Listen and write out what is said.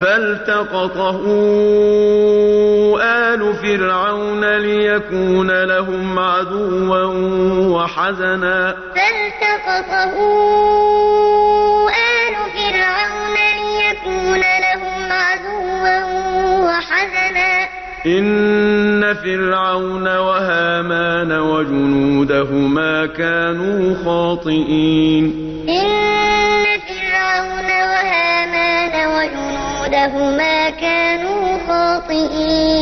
فَالْتَقَطَهُ آلُ فِرْعَوْنَ لِيَكُونَ لَهُمْ عَدُوًّا وَحَزَنًا. فَالْتَقَطَهُ آلُ فِرْعَوْنَ لِيَكُونَ لَهُمْ عَدُوًّا وَحَزَنًا ۗ. إِنَّ فِرْعَوْنَ وَهَامَانَ وَجُنُودَهُمَا كَانُوا خَاطِئِينَ. فهما كانوا خاطئين